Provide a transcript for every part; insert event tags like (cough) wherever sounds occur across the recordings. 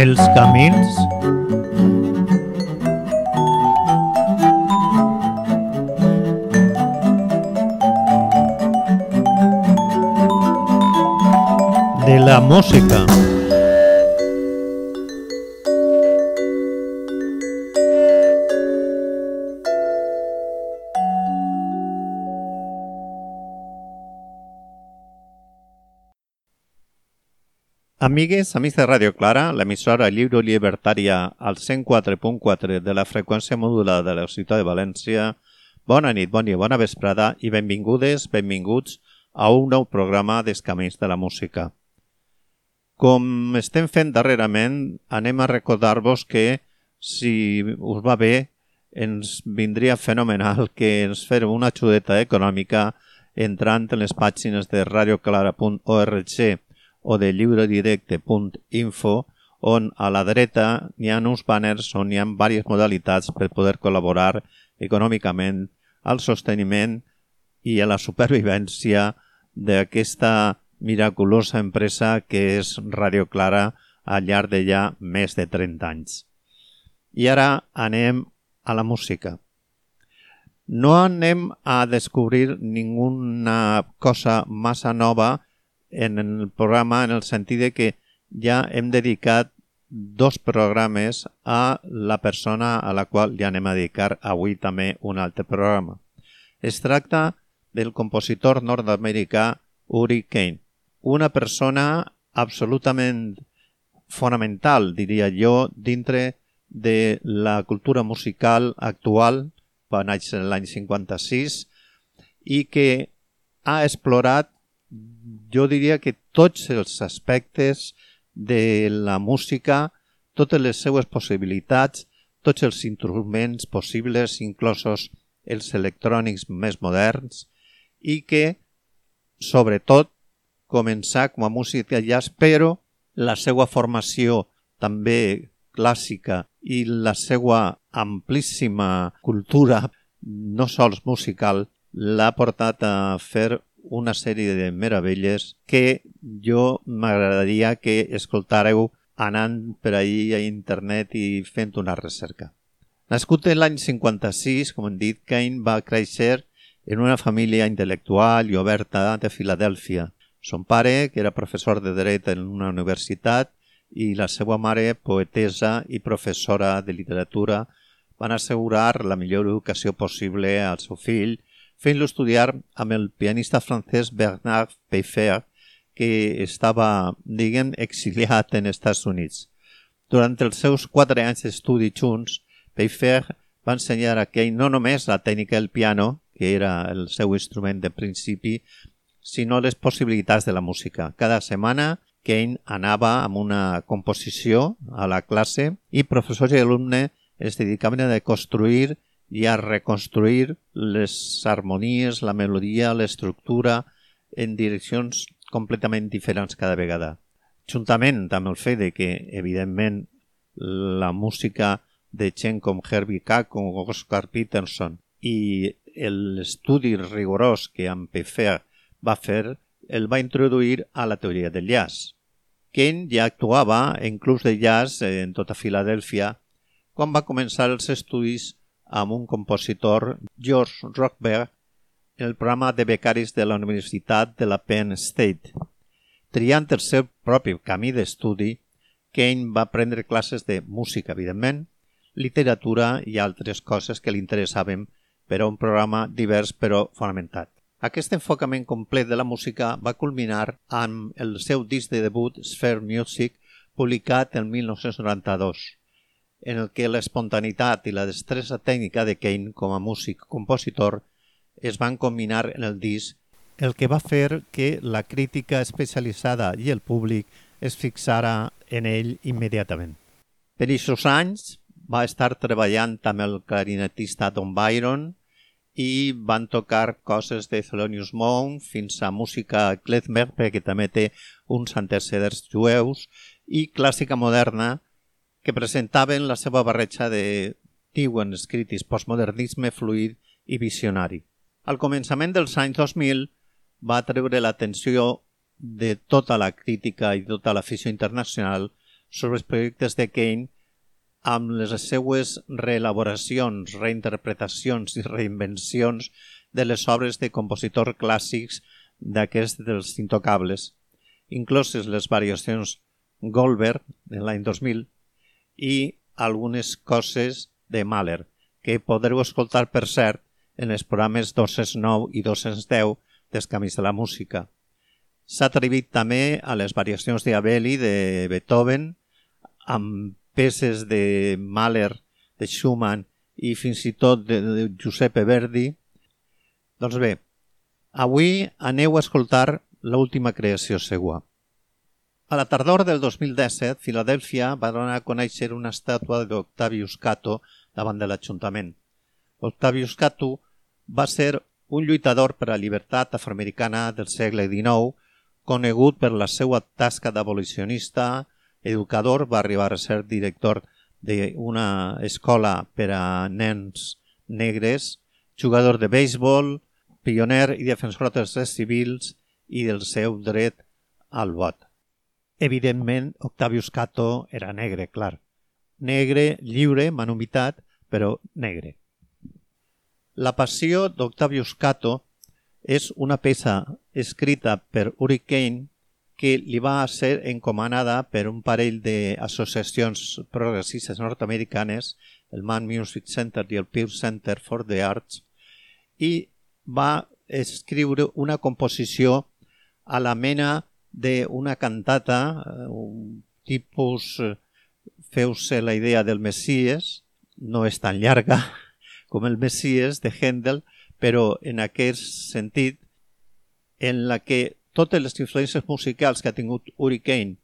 Els camins de la música. Amigues, amics de Radio Clara, l'emissora lliure libertària al 104.4 de la freqüència modulada de la ciutat de València. Bona nit, bon dia, bona vesprada i benvingudes, benvinguts a un nou programa d'Escamins de la Música. Com estem fent darrerament, anem a recordar-vos que, si us va bé, ens vindria fenomenal que ens fem una xudeta econòmica entrant en les pàgines de radioclara.org o de llibredirecte.info on a la dreta hi ha uns banners on hi ha diverses modalitats per poder col·laborar econòmicament al sosteniment i a la supervivència d'aquesta miraculosa empresa que és Radio Clara al llarg de ja més de 30 anys. I ara anem a la música. No anem a descobrir ninguna cosa massa nova en el programa en el sentit de que ja hem dedicat dos programes a la persona a la qual ja anem a dedicar avui també un altre programa. Es tracta del compositor nord-americà Uri Kane, una persona absolutament fonamental, diria jo, dintre de la cultura musical actual, va néixer l'any 56, i que ha explorat jo diria que tots els aspectes de la música, totes les seues possibilitats, tots els instruments possibles, inclosos els electrònics més moderns, i que, sobretot, començar com a música jazz, però la seva formació també clàssica i la seva amplíssima cultura, no sols musical, l'ha portat a fer una sèrie de meravelles que jo m'agradaria que escoltàreu anant per ahir a internet i fent una recerca. Nascut en l'any 56, com hem dit, Kane va créixer en una família intel·lectual i oberta de Filadèlfia. Son pare, que era professor de dret en una universitat, i la seva mare, poetesa i professora de literatura, van assegurar la millor educació possible al seu fill fent-lo estudiar amb el pianista francès Bernard Peyfer, que estava, diguem, exiliat en Estats Units. Durant els seus quatre anys d'estudi junts, Peyfer va ensenyar a Kane no només la tècnica del piano, que era el seu instrument de principi, sinó les possibilitats de la música. Cada setmana Kane anava amb una composició a la classe i professors i alumnes es dedicaven a construir i a reconstruir les harmonies, la melodia, l'estructura en direccions completament diferents cada vegada. Juntament amb el fet de que, evidentment, la música de gent com Herbie Kack o Oscar Peterson i l'estudi rigorós que en Peffer va fer el va introduir a la teoria del jazz. Kane ja actuava en clubs de jazz en tota Filadèlfia quan va començar els estudis amb un compositor, George Rockberg, en el programa de becaris de la Universitat de la Penn State. Triant el seu propi camí d'estudi, Kane va prendre classes de música, evidentment, literatura i altres coses que li interessaven per a un programa divers però fonamentat. Aquest enfocament complet de la música va culminar amb el seu disc de debut Sphere Music, publicat el 1992 en el que l'espontaneïtat i la destressa tècnica de Kane com a músic compositor es van combinar en el disc, el que va fer que la crítica especialitzada i el públic es fixara en ell immediatament. Per aquests anys va estar treballant amb el clarinetista Don Byron i van tocar coses de Thelonious Monk fins a música klezmer, perquè també té uns antecedents jueus, i clàssica moderna, que presentaven la seva barreja de diuen escritis postmodernisme fluid i visionari. Al començament dels anys 2000 va treure l'atenció de tota la crítica i tota l'afició internacional sobre els projectes de Kane amb les seues reelaboracions, reinterpretacions i reinvencions de les obres de compositors clàssics d'aquests dels intocables, incloses les variacions Goldberg de l'any 2000 i algunes coses de Mahler, que podreu escoltar, per cert, en els programes 209 i 210 dels Camins de la Música. S'ha atrevit també a les variacions de Abeli de Beethoven, amb peces de Mahler, de Schumann i fins i tot de, de Giuseppe Verdi. Doncs bé, avui aneu a escoltar l'última creació seua. A la tardor del 2017, Filadèlfia va donar a conèixer una estàtua d'Octavius Cato davant de l'Ajuntament. Octavius Cato va ser un lluitador per a la llibertat afroamericana del segle XIX, conegut per la seva tasca d'abolicionista, educador, va arribar a ser director d'una escola per a nens negres, jugador de béisbol, pioner i defensor dels drets civils i del seu dret al vot. Evidentment, Octavius Cato era negre, clar. Negre, lliure, manumitat, però negre. La passió d'Octavius Cato és una peça escrita per Uri Kane que li va ser encomanada per un parell d'associacions progressistes nord-americanes, el Man Music Center i el Pew Center for the Arts, i va escriure una composició a la mena d'una cantata, eh, un tipus, eh, feu-se la idea del Messies, no és tan llarga (laughs) com el Messies de Händel, però en aquest sentit en la que totes les influències musicals que ha tingut Hurricane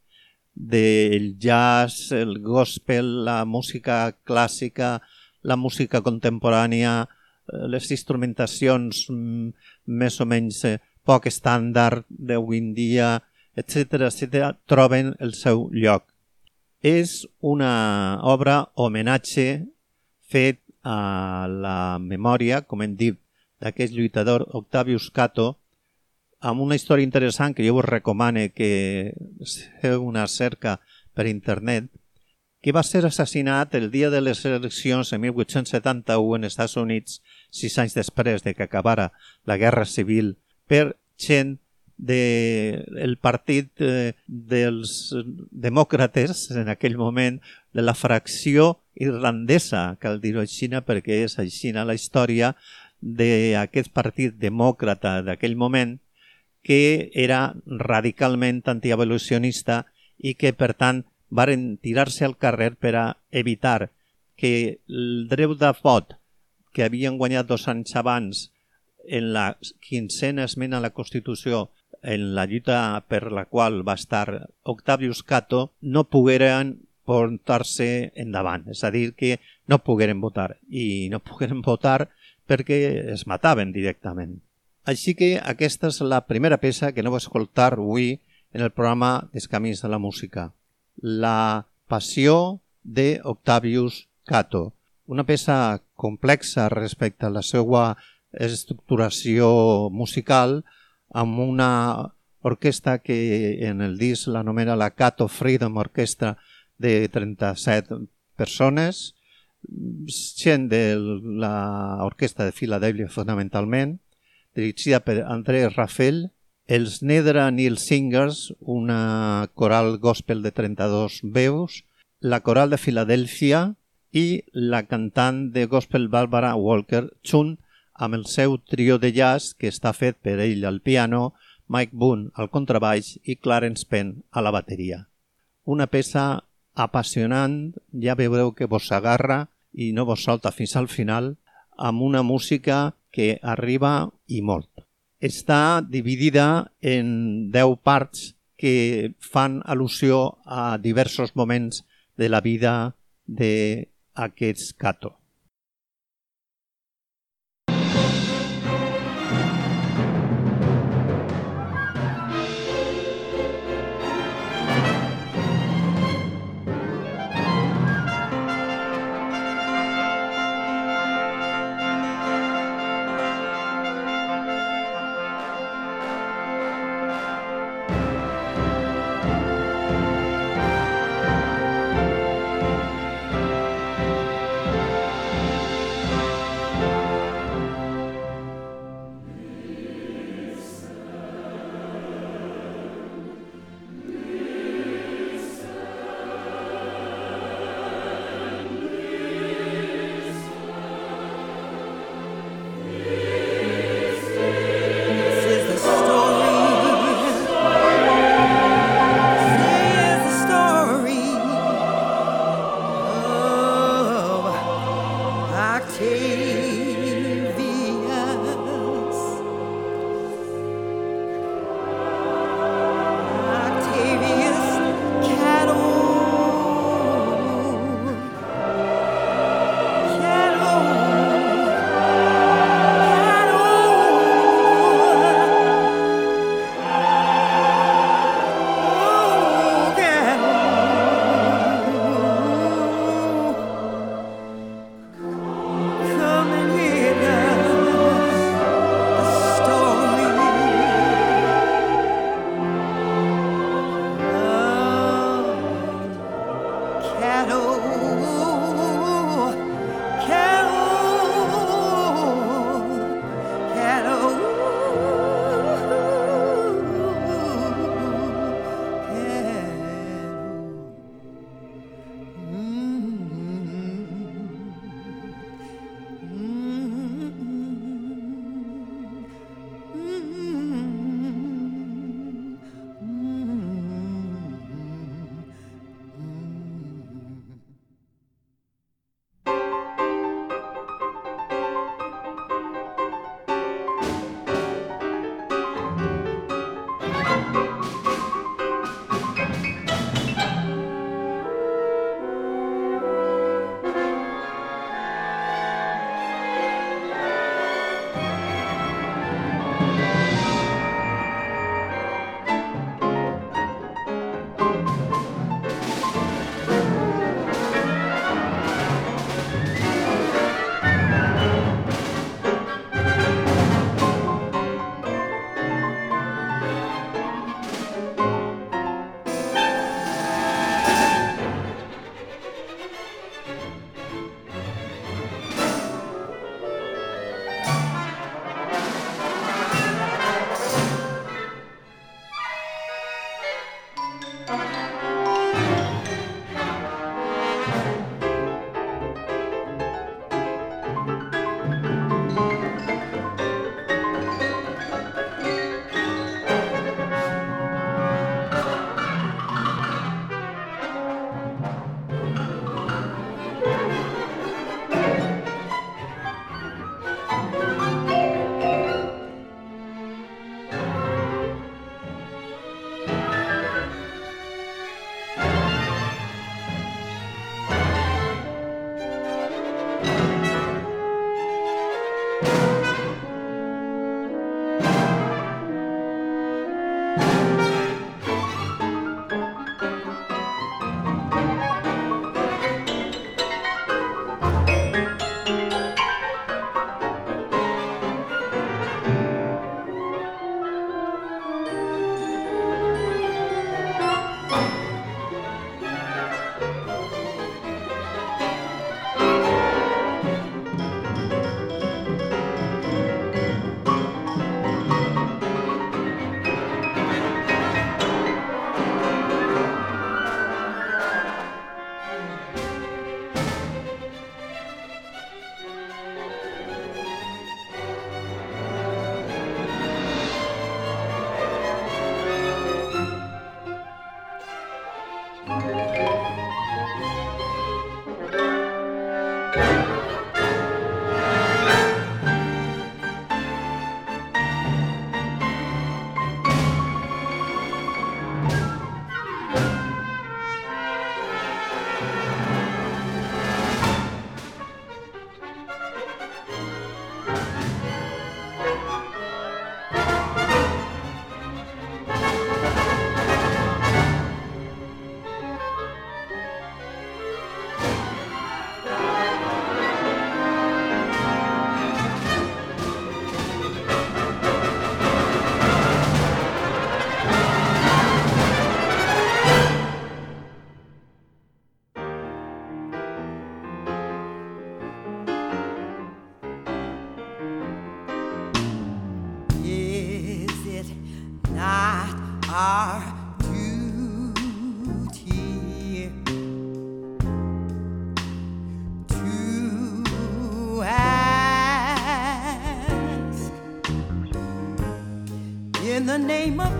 del jazz, el gospel, la música clàssica, la música contemporània, eh, les instrumentacions mm, més o menys poc estàndard d'avui en dia, etc etc troben el seu lloc. És una obra homenatge fet a la memòria, com hem dit, d'aquest lluitador Octavius Cato, amb una història interessant que jo us recomane que feu una cerca per internet, que va ser assassinat el dia de les eleccions en 1871 en Estats Units, sis anys després de que acabara la Guerra Civil, per gent del de partit eh, dels demòcrates en aquell moment, de la fracció irlandesa, cal dir-ho així, perquè és així la història d'aquest partit demòcrata d'aquell moment, que era radicalment antievolucionista i que, per tant, varen tirar-se al carrer per a evitar que el dret de vot que havien guanyat dos anys abans en la quincena esmena a la Constitució en la lluita per la qual va estar Octavius Cato no pogueren portar-se endavant. És a dir, que no pogueren votar. I no (laughs) pogueren votar perquè es mataven directament. Així que aquesta és la primera peça que no va escoltar avui en el programa dels Camins de la Música. La passió de Octavius Cato. Una peça complexa respecte a la seva estructuració musical amb una orquestra que en el disc l'anomena la Cato Freedom Orchestra de 37 persones, gent de l'orquestra de Filadèlia fonamentalment, dirigida per André Raffel, els Nedra Neil Singers, una coral gospel de 32 veus, la coral de Filadèlfia i la cantant de gospel Barbara Walker, junt amb el seu trio de jazz que està fet per ell al piano, Mike Boone al contrabaix i Clarence Penn a la bateria. Una peça apassionant, ja veureu que vos agarra i no vos solta fins al final, amb una música que arriba i molt. Està dividida en 10 parts que fan al·lusió a diversos moments de la vida d'aquest Cato.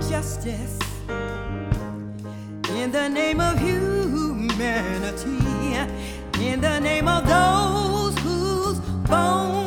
Justice in the name of humanity, in the name of those whose bones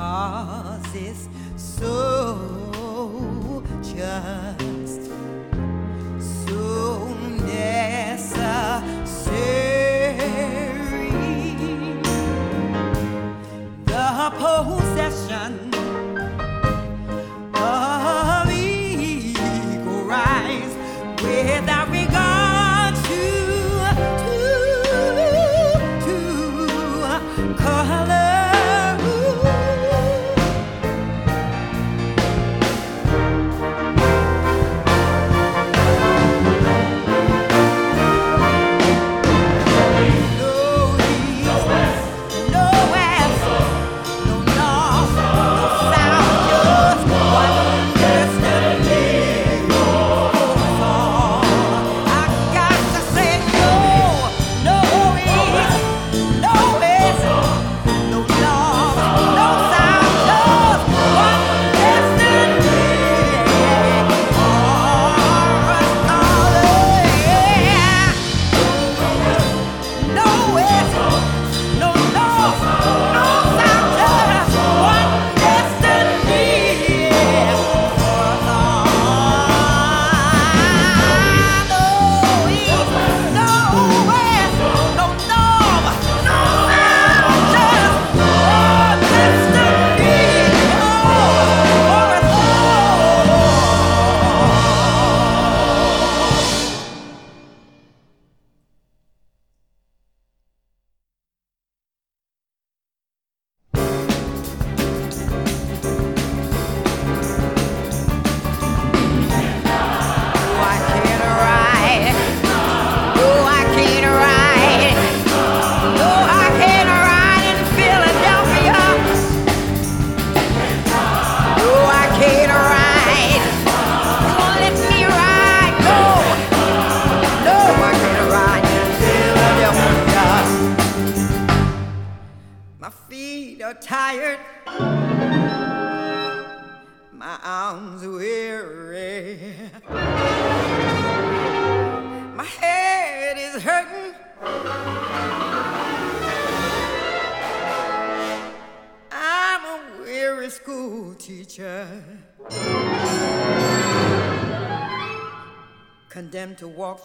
causes so just.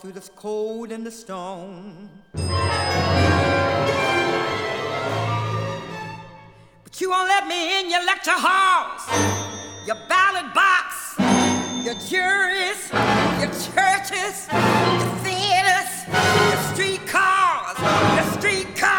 through the cold and the storm. But you won't let me in your lecture halls, your ballot box, your juries, your churches, your theaters, your streetcars, your streetcars.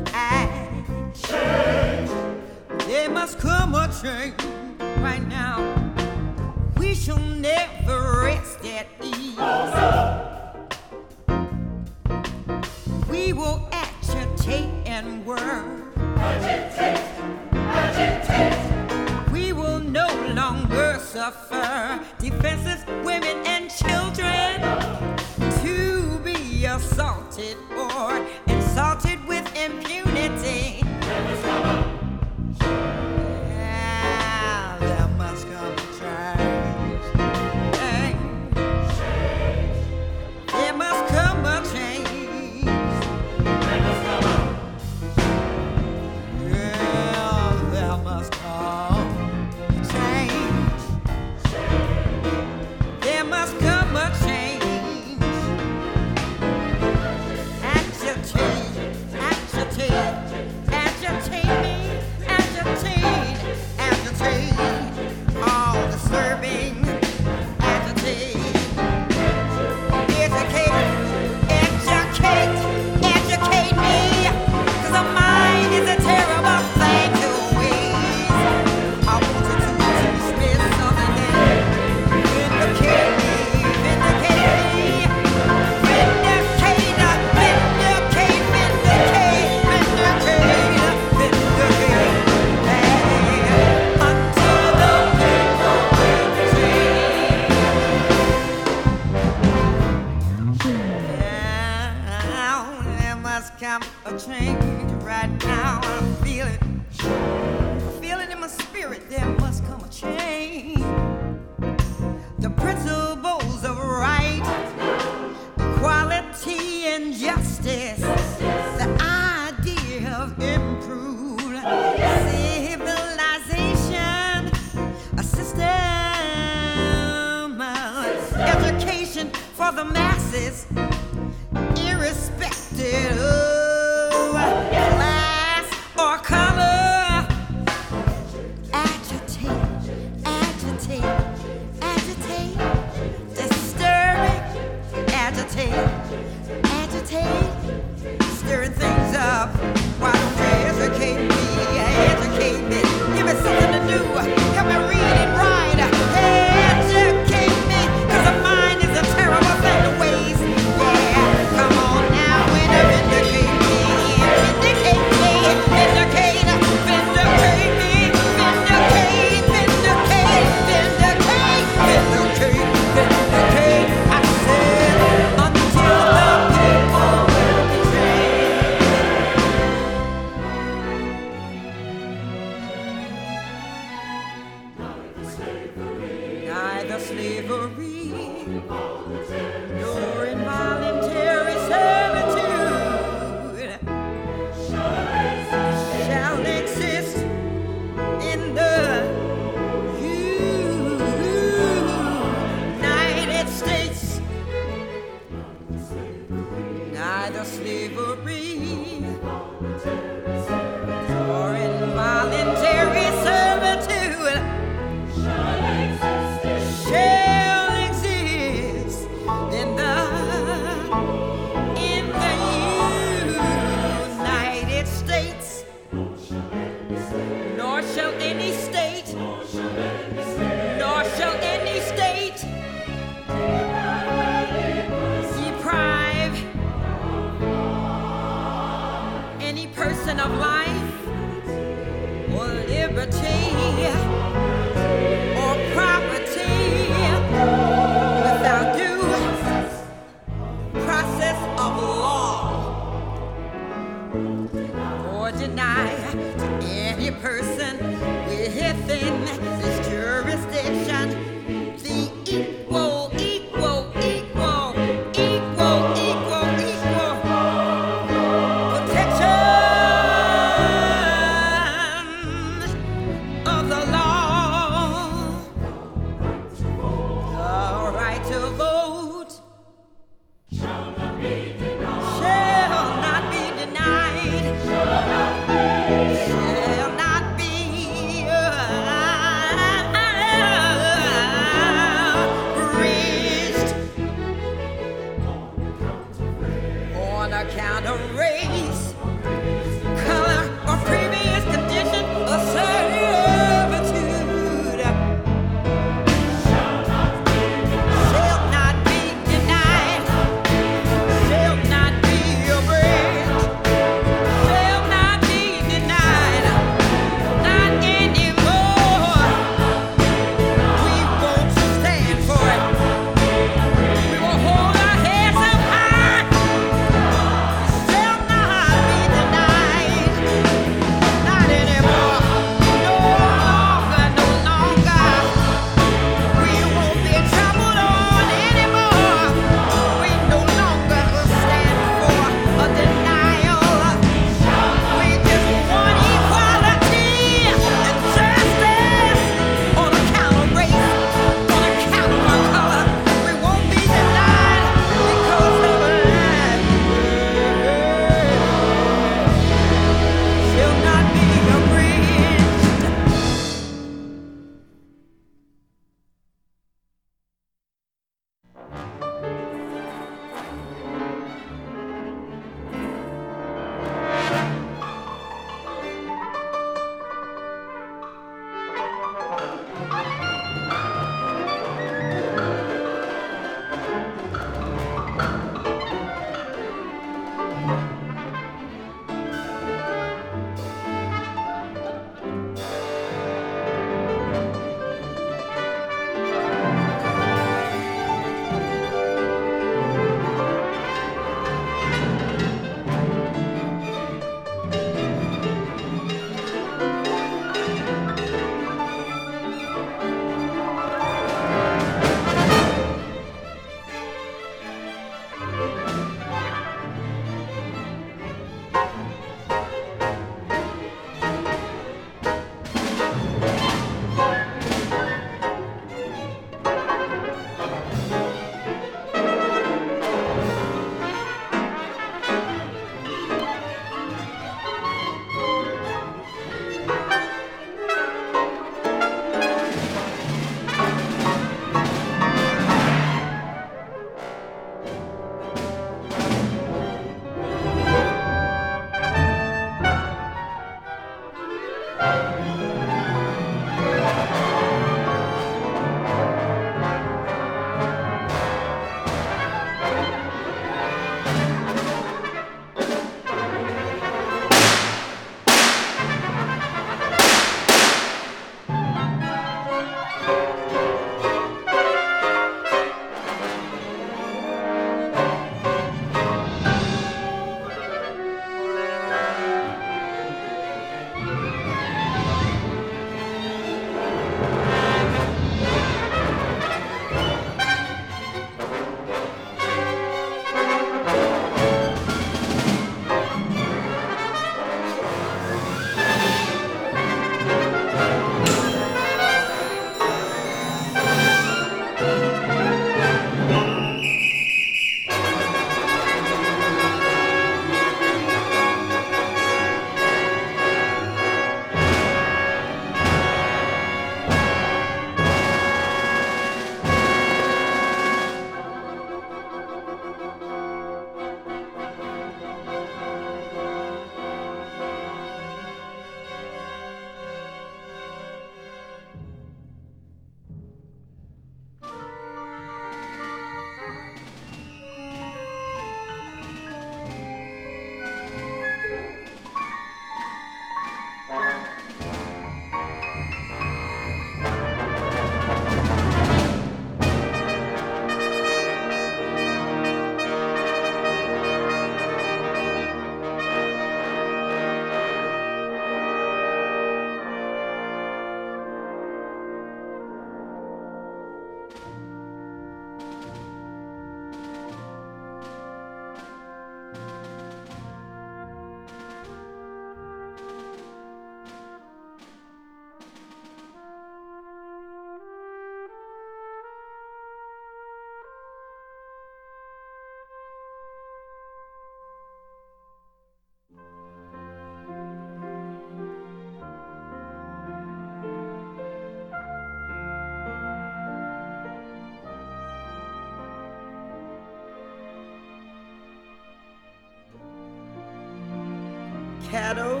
Cato,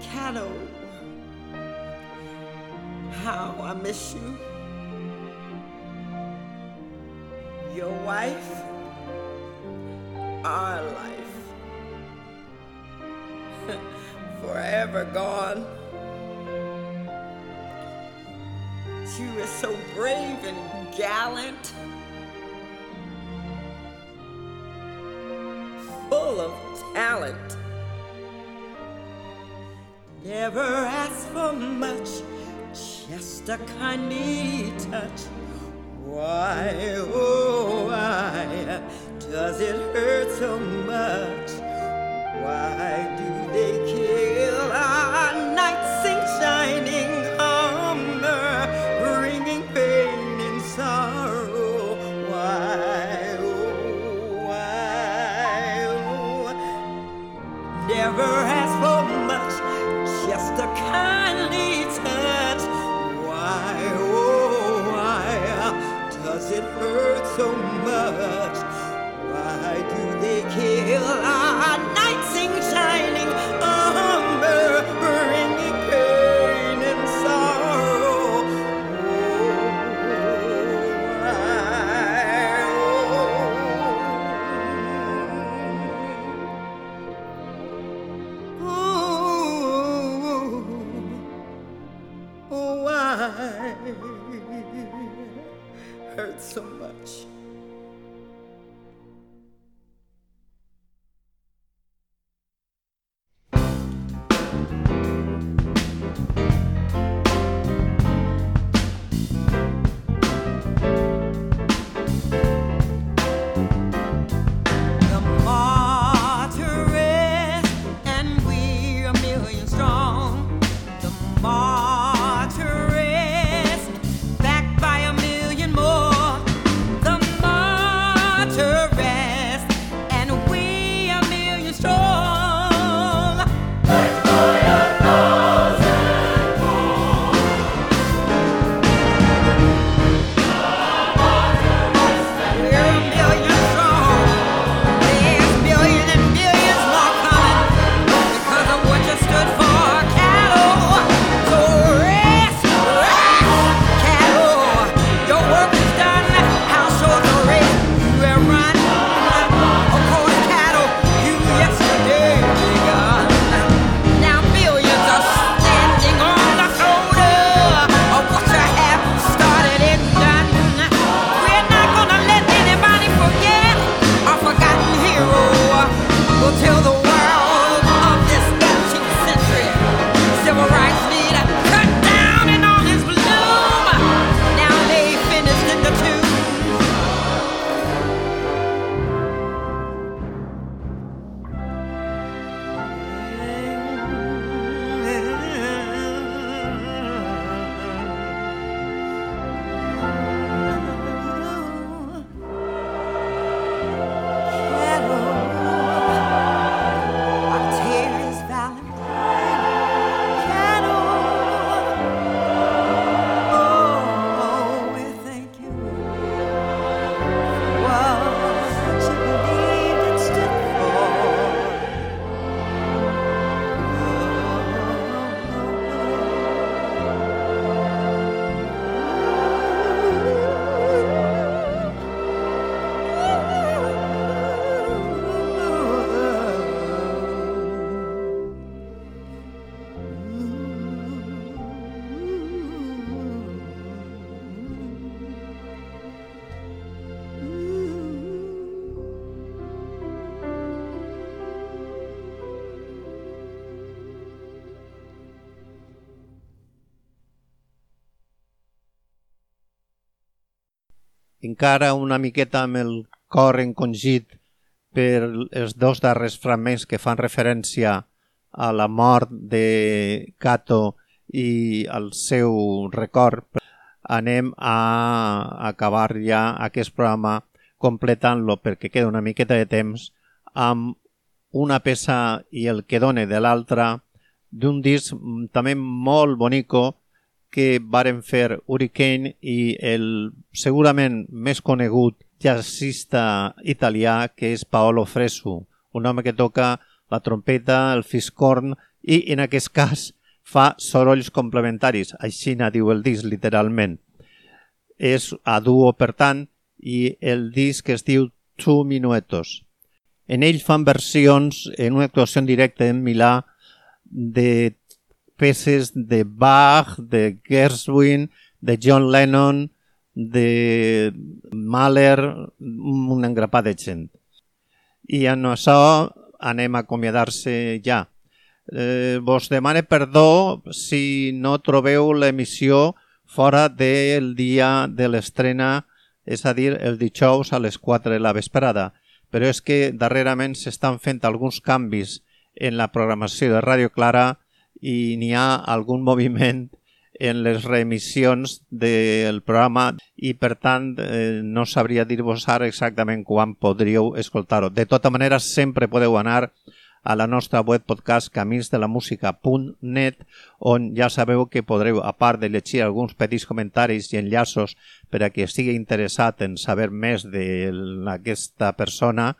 Cato, how I miss you. Your wife, our life, (laughs) forever gone. She was so brave and gallant. Full of talent. Never asked for much, just a kindly touch. Why, oh, why does it hurt so much? Why never ask for much, just a kindly touch. Why, oh, why does it hurt so much? Why do they kill encara una miqueta amb el cor encongit per els dos darrers fragments que fan referència a la mort de Cato i al seu record, anem a acabar ja aquest programa completant-lo perquè queda una miqueta de temps amb una peça i el que done de l'altra d'un disc també molt bonico que varen fer Hurricane i el segurament més conegut jazzista italià que és Paolo Fresu, un home que toca la trompeta, el fiscorn i en aquest cas fa sorolls complementaris, així na diu el disc literalment. És a duo, per tant, i el disc es diu Two Minuetos. En ell fan versions en una actuació en directe en Milà de peces de Bach, de Gershwin, de John Lennon, de Mahler, un engrapat de gent. I en això anem a acomiadar-se ja. Eh, vos demane perdó si no trobeu l'emissió fora del dia de l'estrena, és a dir, el dijous a les 4 de la vesprada. Però és que darrerament s'estan fent alguns canvis en la programació de Ràdio Clara i n'hi ha algun moviment en les reemissions del programa i per tant eh, no sabria dir-vos ara exactament quan podríeu escoltar-ho. De tota manera sempre podeu anar a la nostra web podcast caminsdelamusica.net on ja sabeu que podreu, a part de llegir alguns petits comentaris i enllaços per a qui estigui interessat en saber més d'aquesta persona,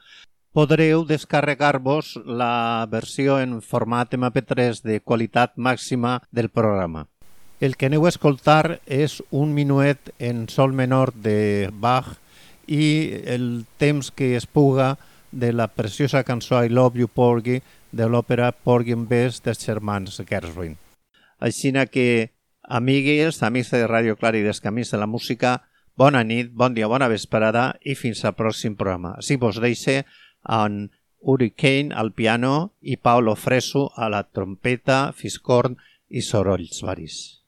podreu descarregar-vos la versió en format MP3 de qualitat màxima del programa. El que aneu a escoltar és un minuet en sol menor de Bach i el temps que es puga de la preciosa cançó I Love You Porgy de l'òpera Porgy and Bess dels germans Gershwin. Així que, amigues, amics de Ràdio Clara i dels Camins de la Música, bona nit, bon dia, bona vesprada i fins al pròxim programa. Així vos deixe en Uri Kane al piano i Paolo Fresu a la trompeta, fiscorn i sorolls varis.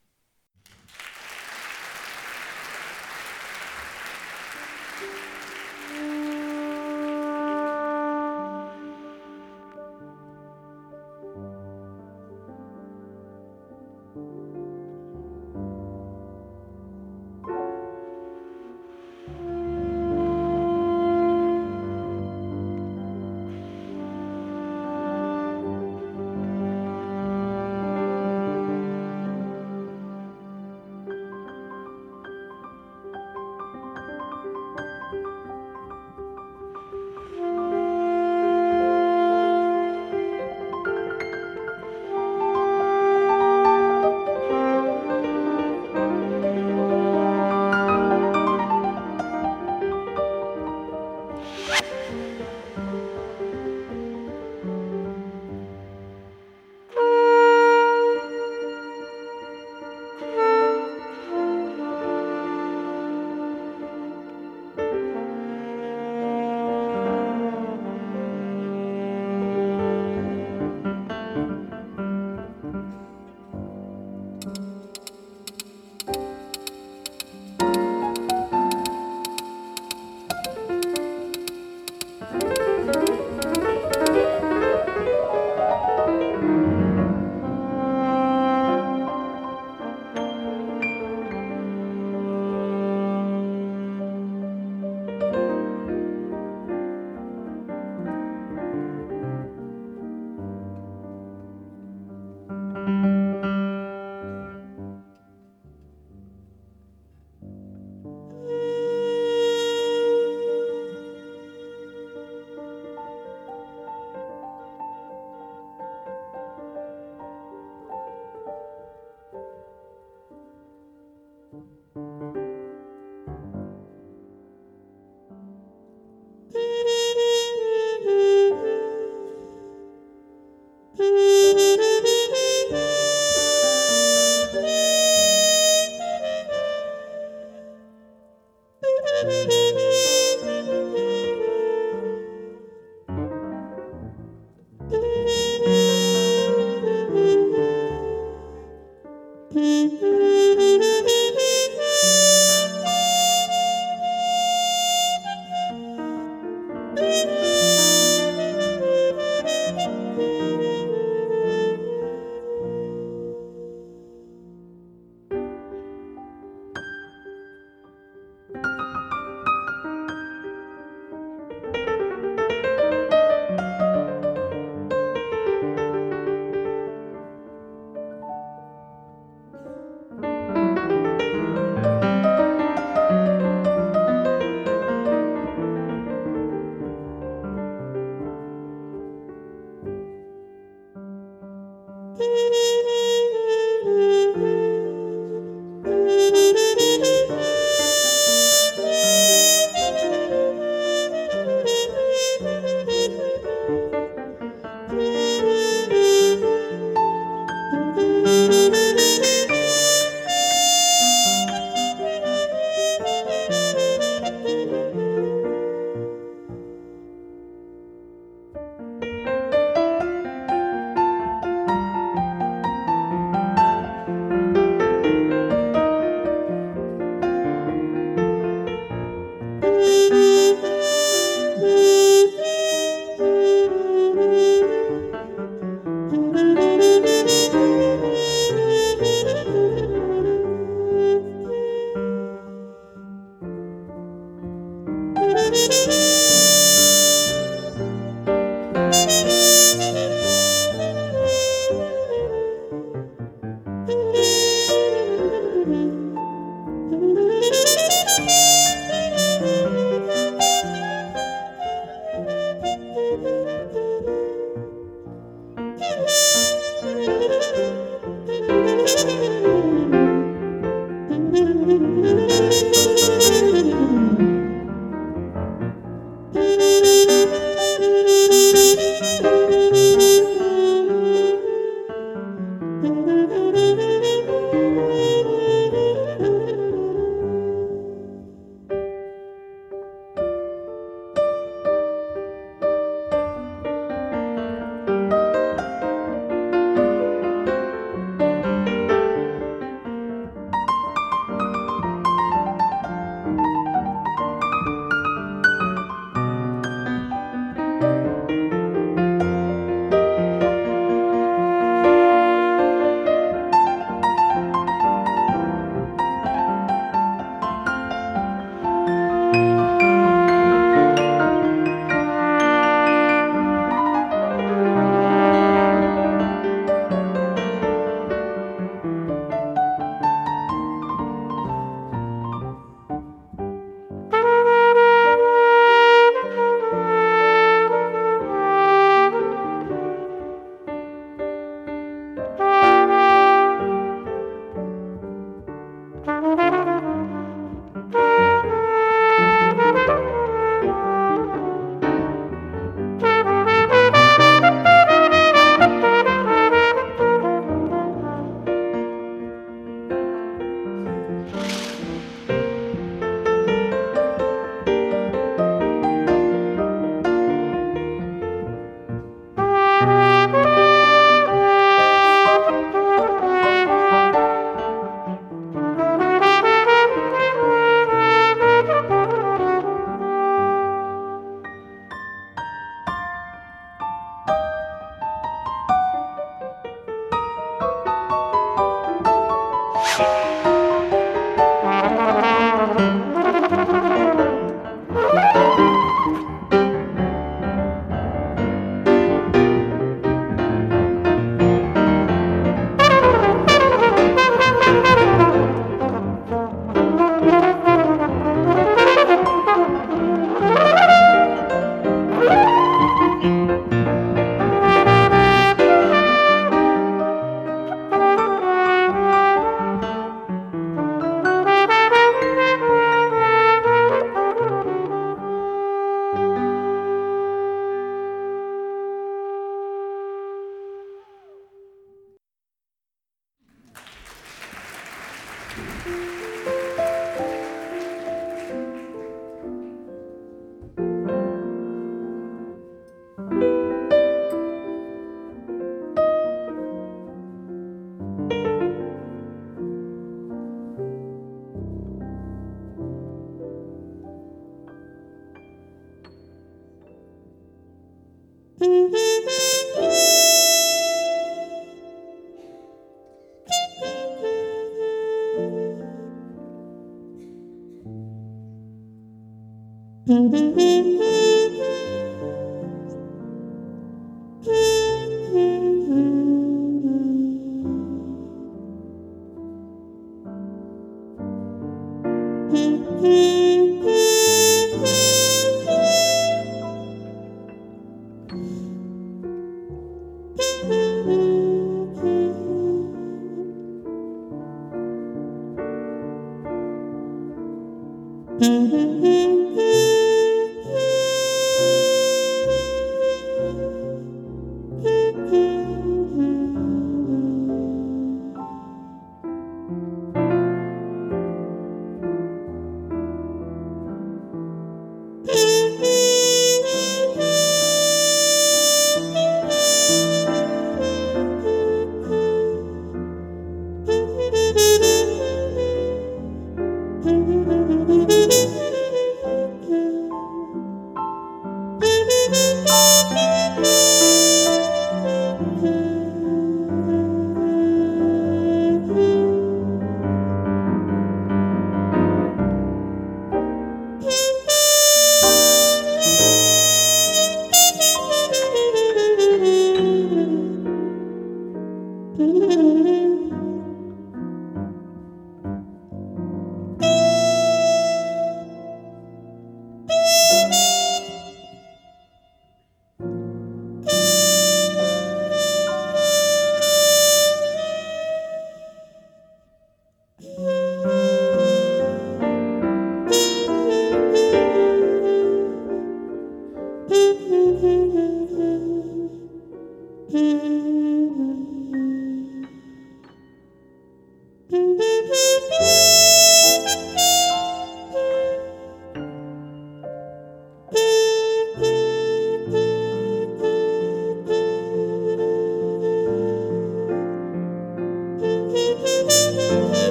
Mm-hmm.